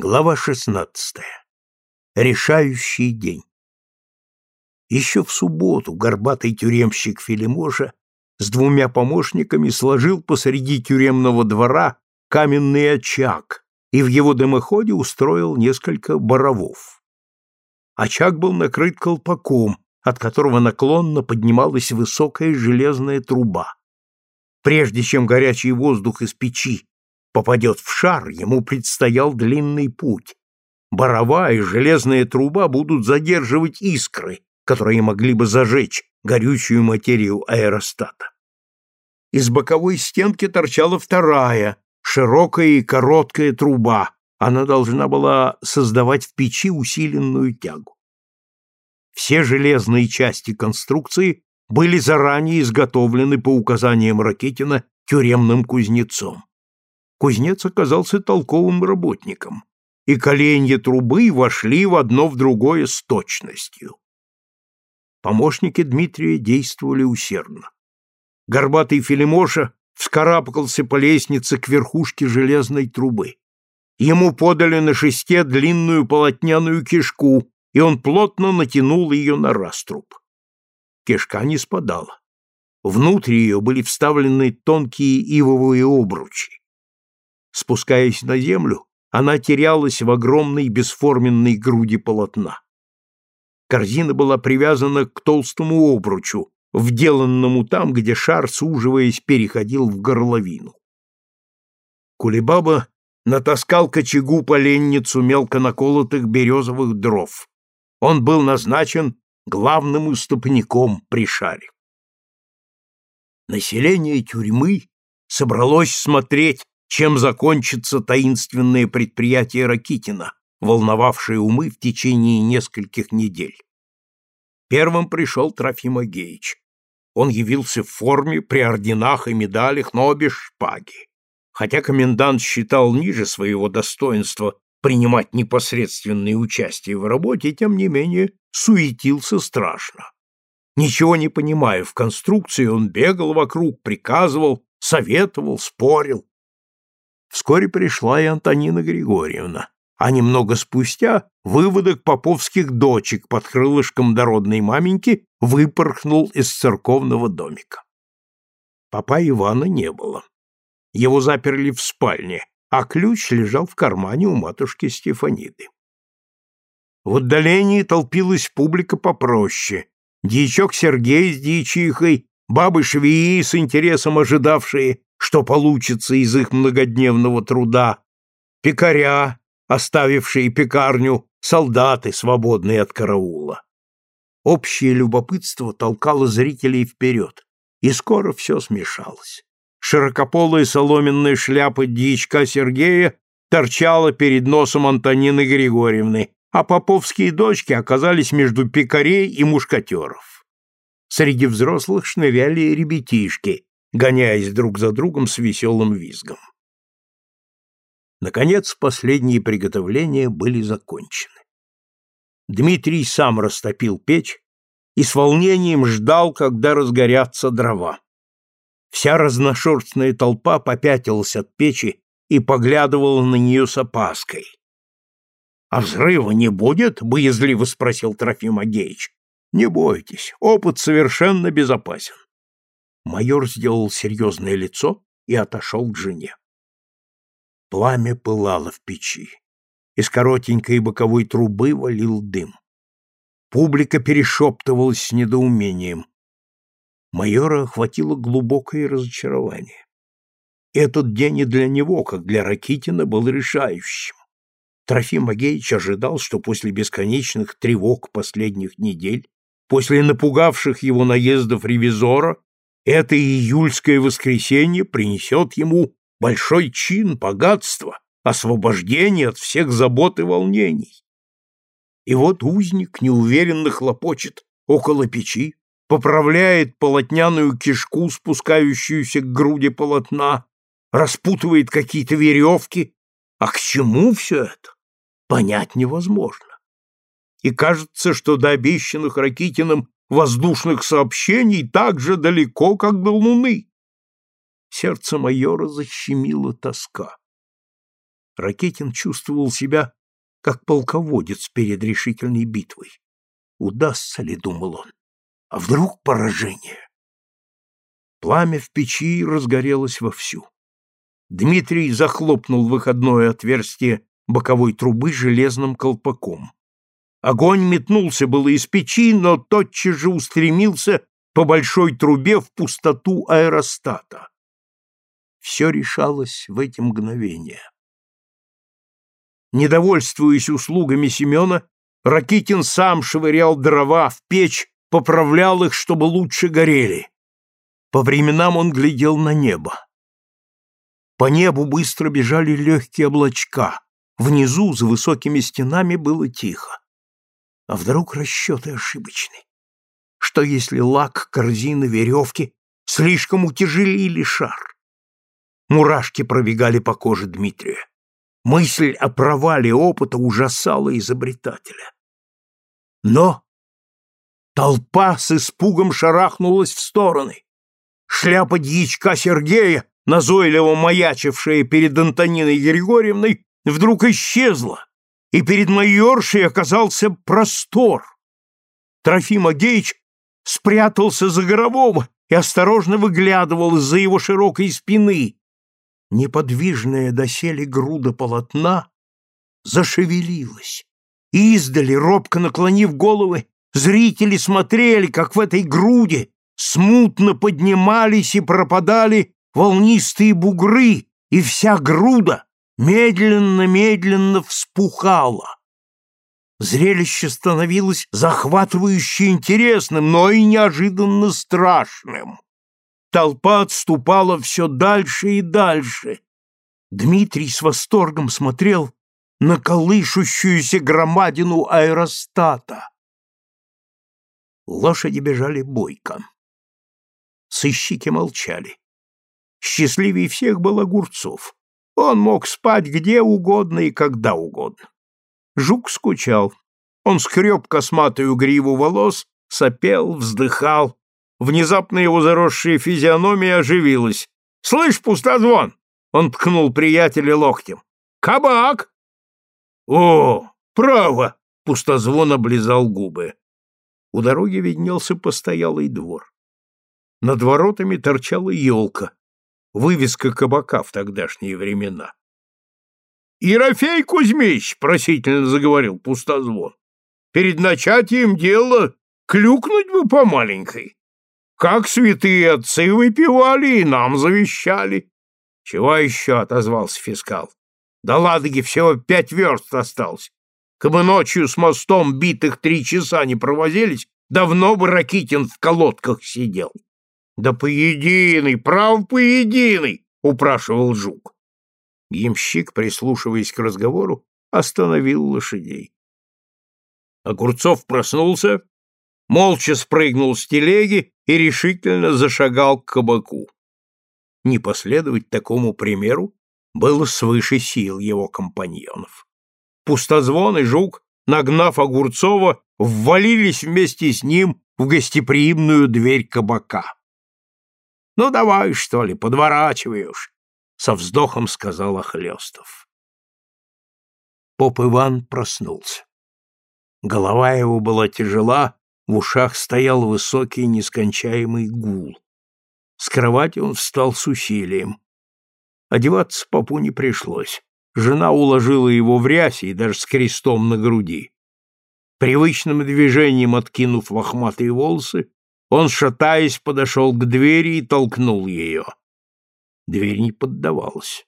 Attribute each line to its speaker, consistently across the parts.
Speaker 1: Глава 16. Решающий день. Еще в субботу горбатый тюремщик Филимоша с двумя помощниками сложил посреди тюремного двора каменный очаг и в его дымоходе устроил несколько боровов. Очаг был накрыт колпаком, от которого наклонно поднималась высокая железная труба. Прежде чем горячий воздух из печи попадет в шар, ему предстоял длинный путь. Борова и железная труба будут задерживать искры, которые могли бы зажечь горючую материю аэростата. Из боковой стенки торчала вторая, широкая и короткая труба. Она должна была создавать в печи усиленную тягу. Все железные части конструкции были заранее изготовлены по указаниям Ракетина тюремным кузнецом. Кузнец оказался толковым работником, и коленья трубы вошли в одно в другое с точностью. Помощники Дмитрия действовали усердно. Горбатый Филимоша вскарабкался по лестнице к верхушке железной трубы. Ему подали на шесте длинную полотняную кишку, и он плотно натянул ее на раструб. Кишка не спадала. Внутрь ее были вставлены тонкие ивовые обручи. Спускаясь на землю, она терялась в огромной бесформенной груди полотна. Корзина была привязана к толстому обручу, вделанному там, где шар, суживаясь, переходил в горловину. Кулебаба натаскал к поленницу мелко наколотых березовых дров. Он был назначен главным уступником при шаре. Население тюрьмы собралось смотреть чем закончится таинственное предприятие Ракитина, волновавшее умы в течение нескольких недель. Первым пришел Трофим Агеич. Он явился в форме, при орденах и медалях, но без шпаги. Хотя комендант считал ниже своего достоинства принимать непосредственное участие в работе, тем не менее суетился страшно. Ничего не понимая в конструкции, он бегал вокруг, приказывал, советовал, спорил. Вскоре пришла и Антонина Григорьевна, а немного спустя выводок поповских дочек под крылышком дородной маменьки выпорхнул из церковного домика. Папа Ивана не было. Его заперли в спальне, а ключ лежал в кармане у матушки Стефаниды. В отдалении толпилась публика попроще. Дьячок Сергей с дьячихой, бабы швеи с интересом ожидавшие, что получится из их многодневного труда, пекаря, оставившие пекарню, солдаты, свободные от караула. Общее любопытство толкало зрителей вперед, и скоро все смешалось. Широкополая соломенная шляпа дьячка Сергея торчала перед носом Антонины Григорьевны, а поповские дочки оказались между пекарей и мушкатеров. Среди взрослых шныряли ребятишки, гоняясь друг за другом с веселым визгом. Наконец, последние приготовления были закончены. Дмитрий сам растопил печь и с волнением ждал, когда разгорятся дрова. Вся разношерстная толпа попятилась от печи и поглядывала на нее с опаской. — А взрыва не будет? — боязливо спросил Трофим Агеич. — Не бойтесь, опыт совершенно безопасен. Майор сделал серьезное лицо и отошел к жене. Пламя пылало в печи. Из коротенькой боковой трубы валил дым. Публика перешептывалась с недоумением. Майора охватило глубокое разочарование. Этот день и для него, как для Ракитина, был решающим. Трофим Агеич ожидал, что после бесконечных тревог последних недель, после напугавших его наездов ревизора, это июльское воскресенье принесет ему большой чин, богатство, освобождение от всех забот и волнений. И вот узник неуверенно хлопочет около печи, поправляет полотняную кишку, спускающуюся к груди полотна, распутывает какие-то веревки. А к чему все это? Понять невозможно. И кажется, что до обещанных Ракитиным воздушных сообщений так же далеко, как до Луны. Сердце майора защемило тоска. Ракетин чувствовал себя как полководец перед решительной битвой. Удастся ли, думал он, а вдруг поражение? Пламя в печи разгорелось вовсю. Дмитрий захлопнул выходное отверстие боковой трубы железным колпаком. Огонь метнулся было из печи, но тотчас же устремился по большой трубе в пустоту аэростата. Все решалось в эти мгновения. Недовольствуясь услугами Семена, Ракитин сам швырял дрова в печь, поправлял их, чтобы лучше горели. По временам он глядел на небо. По небу быстро бежали легкие облачка. Внизу, за высокими стенами, было тихо. А вдруг расчеты ошибочны? Что если лак, корзина, веревки слишком утяжелили шар? Мурашки пробегали по коже Дмитрия. Мысль о провале опыта ужасала изобретателя. Но толпа с испугом шарахнулась в стороны. Шляпа дьячка Сергея, назойливо маячившая перед Антониной Григорьевной, вдруг исчезла, и перед майоршей оказался простор. Трофим Агеич спрятался за Горового и осторожно выглядывал из-за его широкой спины. Неподвижная доселе груда полотна зашевелилась. И издали, робко наклонив головы, зрители смотрели, как в этой груди смутно поднимались и пропадали волнистые бугры, и вся груда медленно-медленно вспухала. Зрелище становилось захватывающе интересным, но и неожиданно страшным. Толпа отступала все дальше и дальше. Дмитрий с восторгом смотрел на колышущуюся громадину аэростата. Лошади бежали бойко. Сыщики молчали. Счастливее всех был Огурцов. Он мог спать где угодно и когда угодно. Жук скучал. Он скреб косматую гриву волос, сопел, вздыхал. Внезапно его заросшая физиономия оживилась. «Слышь, пустозвон!» Он ткнул приятеля локтем. «Кабак!» «О, право!» Пустозвон облизал губы. У дороги виднелся постоялый двор. Над воротами торчала елка, вывеска кабака в тогдашние времена. — Ерофей Кузьмич, — просительно заговорил пустозвон, — перед начатием дела клюкнуть бы по маленькой. Как святые отцы выпивали и нам завещали. — Чего еще? — отозвался фискал. — До Ладоги всего пять верст осталось. Кабы ночью с мостом битых три часа не провозились, давно бы Ракитин в колодках сидел. — да поединый, прав поединый, упрашивал жук. Ямщик, прислушиваясь к разговору, остановил лошадей. Огурцов проснулся, молча спрыгнул с телеги и решительно зашагал к кабаку. Не последовать такому примеру было свыше сил его компаньонов. Пустозвон и жук, нагнав Огурцова, ввалились вместе с ним в гостеприимную дверь кабака. Ну, давай, что ли, подворачиваешь, — со вздохом сказал Охлёстов. Поп Иван проснулся. Голова его была тяжела, в ушах стоял высокий нескончаемый гул. С кровати он встал с усилием. Одеваться попу не пришлось. Жена уложила его в рясе и даже с крестом на груди. Привычным движением откинув лохматые волосы, он, шатаясь, подошел к двери и толкнул ее. Дверь не поддавалась.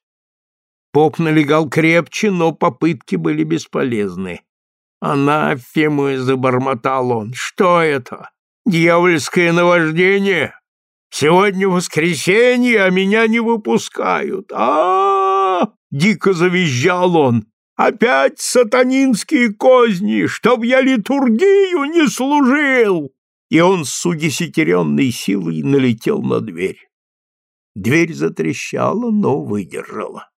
Speaker 1: Поп налегал крепче, но попытки были бесполезны. «Анафемы!» — забормотал он. «Что это? Дьявольское наваждение? Сегодня воскресенье, а меня не выпускают. а, -а, -а Дико завизжал он. «Опять сатанинские козни, чтоб я литургию не служил!» И он с удесятеренной силой налетел на дверь. Дверь затрещала, но выдержала.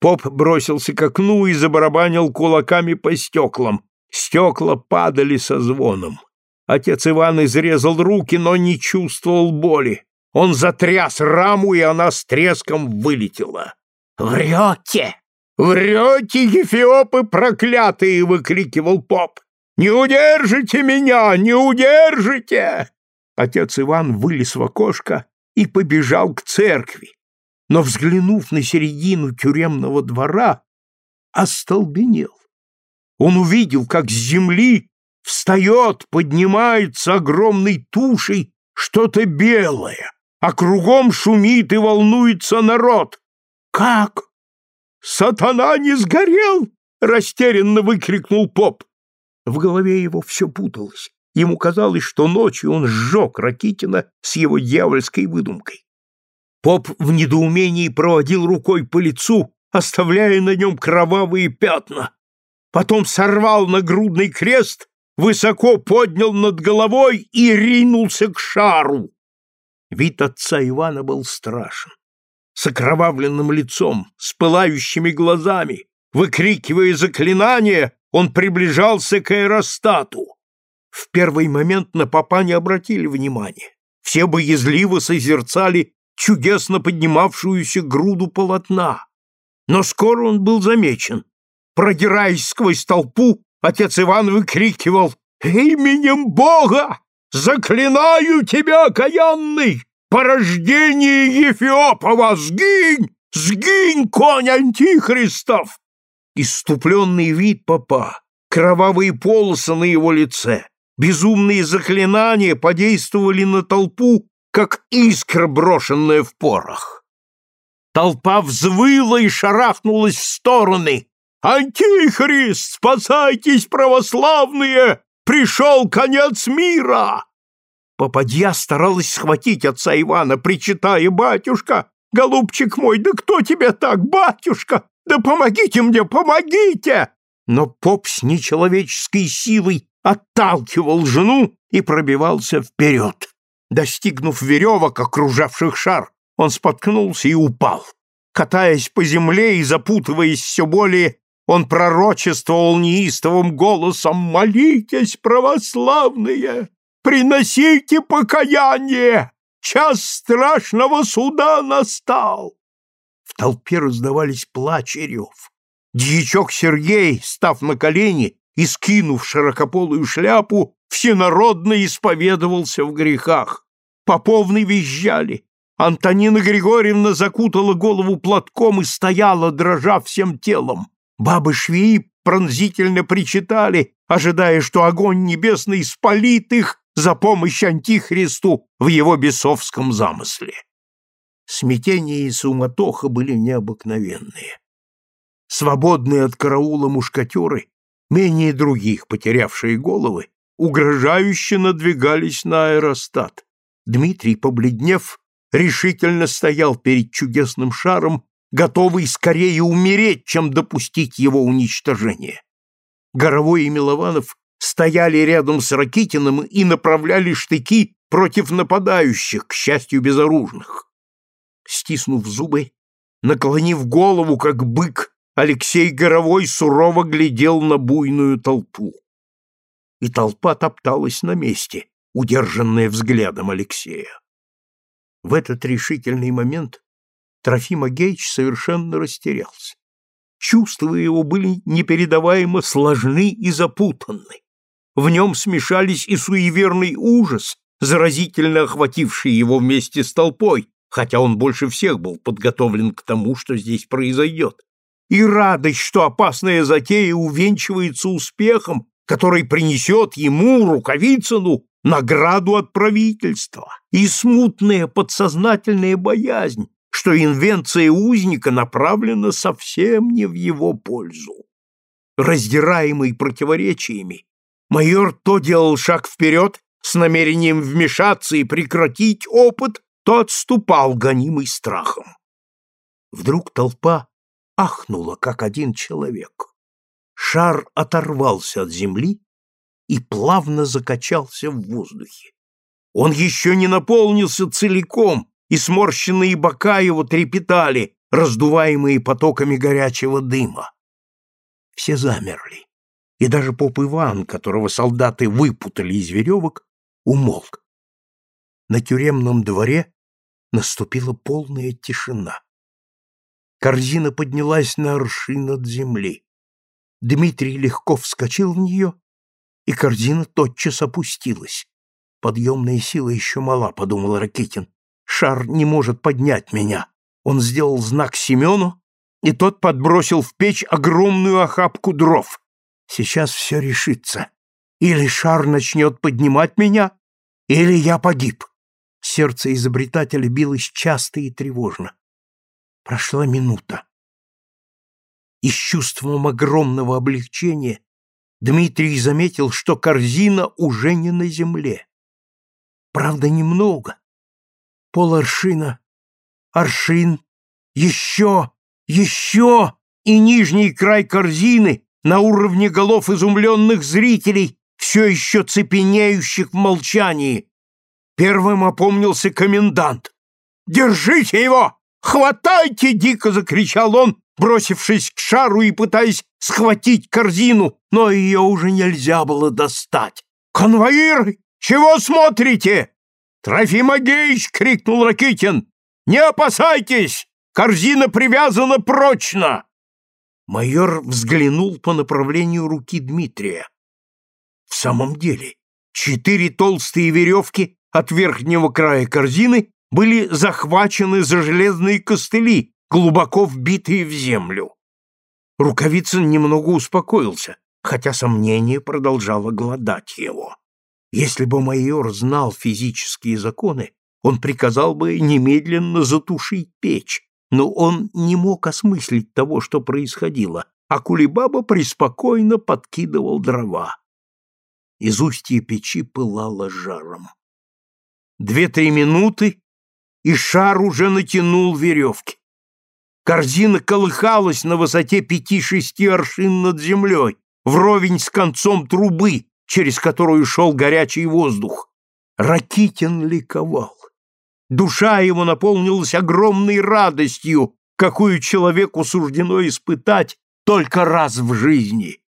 Speaker 1: Поп бросился к окну и забарабанил кулаками по стеклам. Стекла падали со звоном. Отец Иван изрезал руки, но не чувствовал боли. Он затряс раму, и она с треском вылетела. «Врете! «Врете, ефиопы проклятые!» — выкрикивал поп. «Не удержите меня! Не удержите!» Отец Иван вылез в окошко и побежал к церкви, но, взглянув на середину тюремного двора, остолбенел. Он увидел, как с земли встает, поднимается огромной тушей что-то белое, а кругом шумит и волнуется народ. «Как? Сатана не сгорел?» — растерянно выкрикнул поп. В голове его все путалось. Ему казалось, что ночью он сжег Ракитина с его дьявольской выдумкой. Поп в недоумении проводил рукой по лицу, оставляя на нем кровавые пятна. Потом сорвал нагрудный крест, высоко поднял над головой и ринулся к шару. Вид отца Ивана был страшен. С окровавленным лицом, с пылающими глазами, выкрикивая заклинания, он приближался к аэростату. В первый момент на попа не обратили внимания. Все боязливо созерцали чудесно поднимавшуюся груду полотна. Но скоро он был замечен. Продираясь сквозь толпу, отец Иван выкрикивал «Именем Бога! Заклинаю тебя, окаянный! Порождение Ефиопова! Сгинь! Сгинь, конь антихристов!» Иступленный вид папа, кровавые полосы на его лице, безумные заклинания подействовали на толпу, как искра, брошенная в порох. Толпа взвыла и шарахнулась в стороны. «Антихрист! Спасайтесь, православные! Пришел конец мира!» Попадья старалась схватить отца Ивана, причитая, «Батюшка, голубчик мой, да кто тебя так, батюшка? Да помогите мне, помогите!» Но поп с нечеловеческой силой отталкивал жену и пробивался вперед. Достигнув веревок, окружавших шар, он споткнулся и упал. Катаясь по земле и запутываясь все более, он пророчествовал неистовым голосом «Молитесь, православные! Приносите покаяние! Час страшного суда настал!» Толпе раздавались плач и рев. Дьячок Сергей, став на колени и скинув широкополую шляпу, всенародно исповедовался в грехах. Поповны визжали. Антонина Григорьевна закутала голову платком и стояла, дрожа всем телом. Бабы-швеи пронзительно причитали, ожидая, что огонь небесный спалит их за помощь Антихристу в его бесовском замысле. Смятение и суматоха были необыкновенные. Свободные от караула мушкатеры, менее других потерявшие головы, угрожающе надвигались на аэростат. Дмитрий, побледнев, решительно стоял перед чудесным шаром, готовый скорее умереть, чем допустить его уничтожение. Горовой и Милованов стояли рядом с Ракитиным и направляли штыки против нападающих, к счастью, безоружных. Стиснув зубы, наклонив голову, как бык, Алексей Горовой сурово глядел на буйную толпу и толпа топталась на месте, удержанная взглядом Алексея. В этот решительный момент Трофим Агеич совершенно растерялся. Чувства его были непередаваемо сложны и запутанны. В нем смешались и суеверный ужас, заразительно охвативший его вместе с толпой, хотя он больше всех был подготовлен к тому, что здесь произойдет, и радость, что опасная затея увенчивается успехом который принесет ему, Рукавицыну, награду от правительства, и смутная подсознательная боязнь, что инвенция узника направлена совсем не в его пользу. Раздираемый противоречиями, майор то делал шаг вперед с намерением вмешаться и прекратить опыт, то отступал, гонимый страхом. Вдруг толпа ахнула, как один человек шар оторвался от земли и плавно закачался в воздухе. Он еще не наполнился целиком, и сморщенные бока его трепетали, раздуваемые потоками горячего дыма. Все замерли, и даже поп Иван, которого солдаты выпутали из веревок, умолк. На тюремном дворе наступила полная тишина. Корзина поднялась на аршин от земли. Дмитрий легко вскочил в нее, и корзина тотчас опустилась. «Подъемная сила еще мала», — подумал Ракитин. «Шар не может поднять меня». Он сделал знак Семену, и тот подбросил в печь огромную охапку дров. «Сейчас все решится. Или шар начнет поднимать меня, или я погиб». Сердце изобретателя билось часто и тревожно. Прошла минута. И с чувством огромного облегчения Дмитрий заметил, что корзина уже не на земле. Правда, немного. Пол аршина, аршин, еще, еще, и нижний край корзины на уровне голов изумленных зрителей, все еще цепенеющих в молчании. Первым опомнился комендант. «Держите его! Хватайте!» — дико закричал он, бросившись к шару и пытаясь схватить корзину, но ее уже нельзя было достать. «Конвоиры, чего смотрите?» «Трофим Агеич!» — крикнул Ракитин. «Не опасайтесь! Корзина привязана прочно!» Майор взглянул по направлению руки Дмитрия. В самом деле, четыре толстые веревки от верхнего края корзины были захвачены за железные костыли, глубоко вбитые в землю. Рукавицын немного успокоился, хотя сомнение продолжало гладать его. Если бы майор знал физические законы, он приказал бы немедленно затушить печь, но он не мог осмыслить того, что происходило, а Кулибаба преспокойно подкидывал дрова. Из устья печи пылало жаром. Две-три минуты, и шар уже натянул веревки. Корзина колыхалась на высоте пяти-шести аршин над землей, вровень с концом трубы, через которую шел горячий воздух. Ракитин ликовал. Душа его наполнилась огромной радостью, какую человеку суждено испытать только раз в жизни.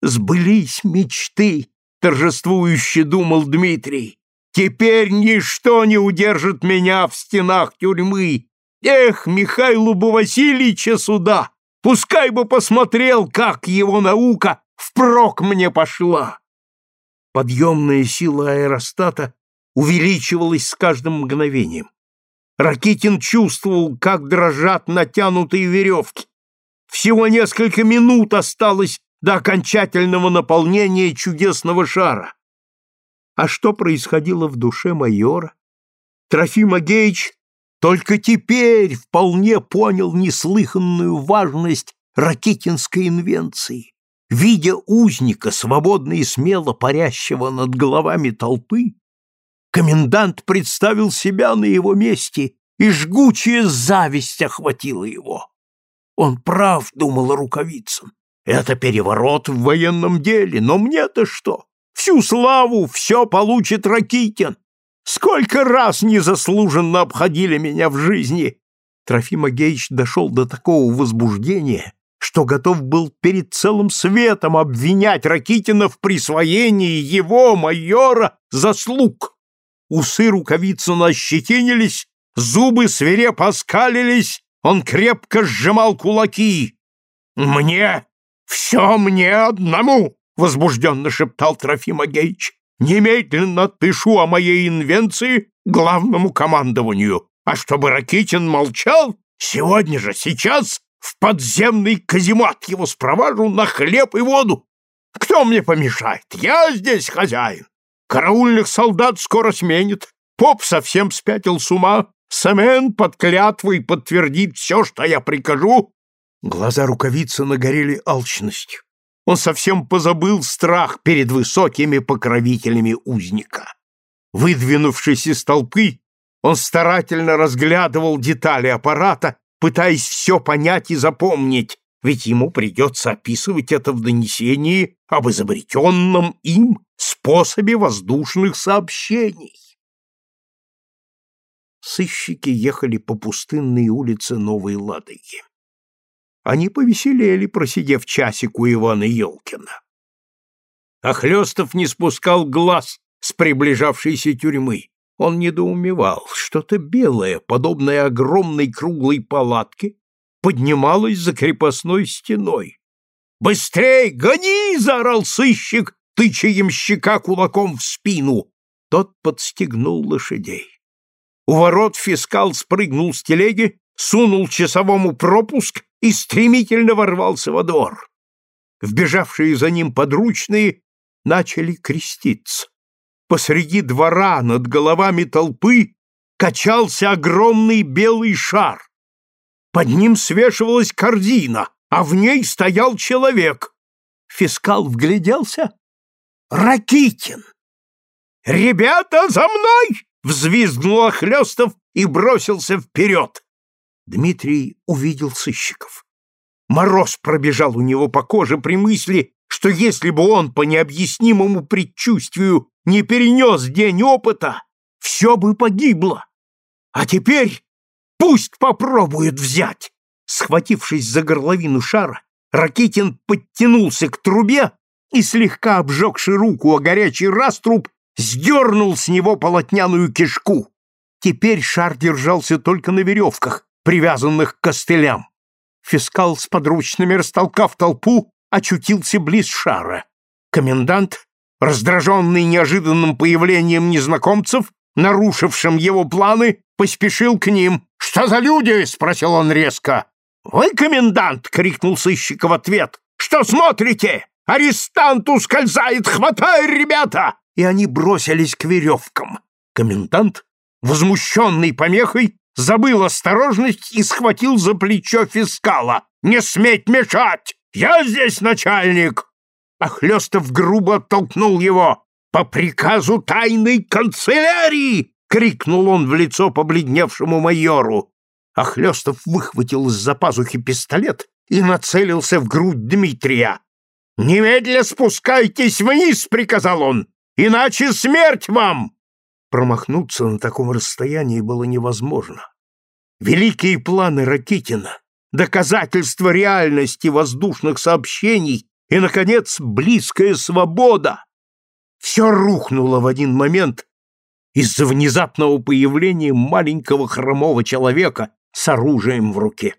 Speaker 1: «Сбылись мечты», — торжествующе думал Дмитрий. «Теперь ничто не удержит меня в стенах тюрьмы, Эх, Михайлу бы Васильевича сюда! Пускай бы посмотрел, как его наука впрок мне пошла!» Подъемная сила аэростата увеличивалась с каждым мгновением. Ракитин чувствовал, как дрожат натянутые веревки. Всего несколько минут осталось до окончательного наполнения чудесного шара. А что происходило в душе майора? Трофим Агеич только теперь вполне понял неслыханную важность ракетинской инвенции. Видя узника, свободно и смело парящего над головами толпы, комендант представил себя на его месте, и жгучая зависть охватила его. Он прав, думал Рукавицын. Это переворот в военном деле, но мне-то что? Всю славу все получит Ракитин. Сколько раз незаслуженно обходили меня в жизни!» Трофим Агеич дошел до такого возбуждения, что готов был перед целым светом обвинять Ракитина в присвоении его, майора, заслуг. Усы рукавицына ощетинились, зубы свирепо оскалились, он крепко сжимал кулаки. «Мне! Все мне одному!» — возбужденно шептал Трофим Агеич. Немедленно пишу о моей инвенции главному командованию, а чтобы Ракитин молчал, сегодня же, сейчас, в подземный каземат его спровожу на хлеб и воду. Кто мне помешает? Я здесь хозяин. Караульных солдат скоро сменит. Поп совсем спятил с ума. Самен под клятвой подтвердит все, что я прикажу. Глаза рукавицы нагорели алчностью. Он совсем позабыл страх перед высокими покровителями узника. Выдвинувшись из толпы, он старательно разглядывал детали аппарата, пытаясь все понять и запомнить, ведь ему придется описывать это в донесении об изобретенном им способе воздушных сообщений. Сыщики ехали по пустынной улице Новой Ладоги. Они повеселели, просидев часик у Ивана Елкина. Охлёстов не спускал глаз с приближавшейся тюрьмы. Он недоумевал, что-то белое, подобное огромной круглой палатке, поднималась за крепостной стеной. «Быстрей, гони!» — заорал сыщик, тыча ямщика кулаком в спину. Тот подстегнул лошадей. У ворот фискал спрыгнул с телеги, сунул часовому пропуск и стремительно ворвался во двор. Вбежавшие за ним подручные начали креститься. Посреди двора над головами толпы качался огромный белый шар. Под ним свешивалась корзина, а в ней стоял человек. Фискал вгляделся. Ракитин! «Ребята, за мной!» — взвизгнул Охлёстов и бросился вперед. Дмитрий увидел сыщиков. Мороз пробежал у него по коже при мысли, что если бы он по необъяснимому предчувствию не перенес день опыта, все бы погибло. А теперь пусть попробует взять. Схватившись за горловину шара, Ракитин подтянулся к трубе и, слегка обжегши руку о горячий раструб, сдернул с него полотняную кишку. Теперь шар держался только на веревках, привязанных к костылям. Фискал с подручными, растолкав толпу, очутился близ шара. Комендант, раздраженный неожиданным появлением незнакомцев, нарушившим его планы, поспешил к ним. «Что за люди?» — спросил он резко. «Вы комендант!» — крикнул сыщик в ответ. «Что смотрите? Арестант ускользает! Хватай, ребята!» И они бросились к веревкам. Комендант, возмущенный помехой, забыл осторожность и схватил за плечо фискала. «Не сметь мешать! Я здесь начальник!» Охлёстов грубо оттолкнул его. «По приказу тайной канцелярии!» — крикнул он в лицо побледневшему майору. Охлёстов выхватил из-за пазухи пистолет и нацелился в грудь Дмитрия. «Немедля спускайтесь вниз!» — приказал он. «Иначе смерть вам!» Промахнуться на таком расстоянии было невозможно. Великие планы Ракитина, доказательства реальности воздушных сообщений и, наконец, близкая свобода. Все рухнуло в один момент из-за внезапного появления маленького хромого человека с оружием в руке.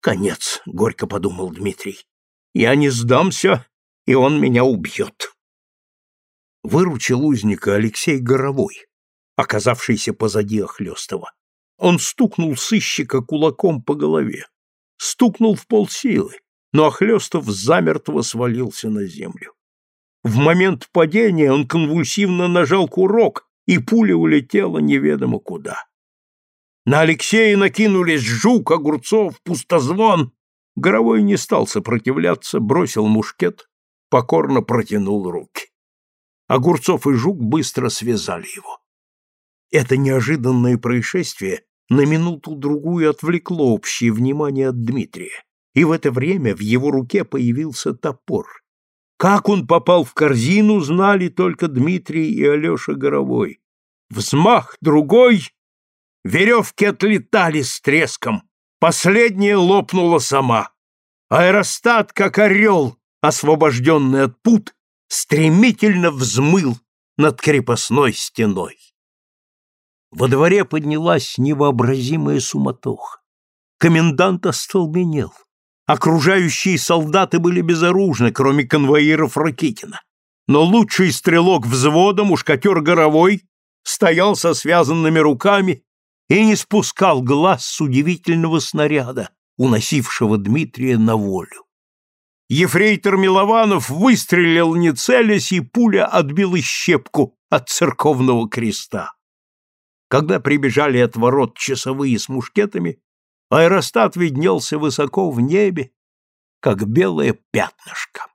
Speaker 1: «Конец», — горько подумал Дмитрий. «Я не сдамся, и он меня убьет». Выручил узника Алексей Горовой, оказавшийся позади Охлёстова. Он стукнул сыщика кулаком по голове. Стукнул в полсилы, но Охлёстов замертво свалился на землю. В момент падения он конвульсивно нажал курок, и пуля улетела неведомо куда. На Алексея накинулись жук, огурцов, пустозвон. Горовой не стал сопротивляться, бросил мушкет, покорно протянул руки. Огурцов и жук быстро связали его. Это неожиданное происшествие на минуту-другую отвлекло общее внимание от Дмитрия, и в это время в его руке появился топор. Как он попал в корзину, знали только Дмитрий и Алеша Горовой. Взмах другой, веревки отлетали с треском, последняя лопнула сама. Аэростат, как орел, освобожденный от пут, стремительно взмыл над крепостной стеной. Во дворе поднялась невообразимая суматоха. Комендант остолбенел. Окружающие солдаты были безоружны, кроме конвоиров Ракитина. Но лучший стрелок взвода, мушкатер Горовой, стоял со связанными руками и не спускал глаз с удивительного снаряда, уносившего Дмитрия на волю. Ефрейтор Милованов выстрелил не целясь, и пуля отбила щепку от церковного креста. Когда прибежали от ворот часовые с мушкетами, аэростат виднелся высоко в небе, как белое пятнышко.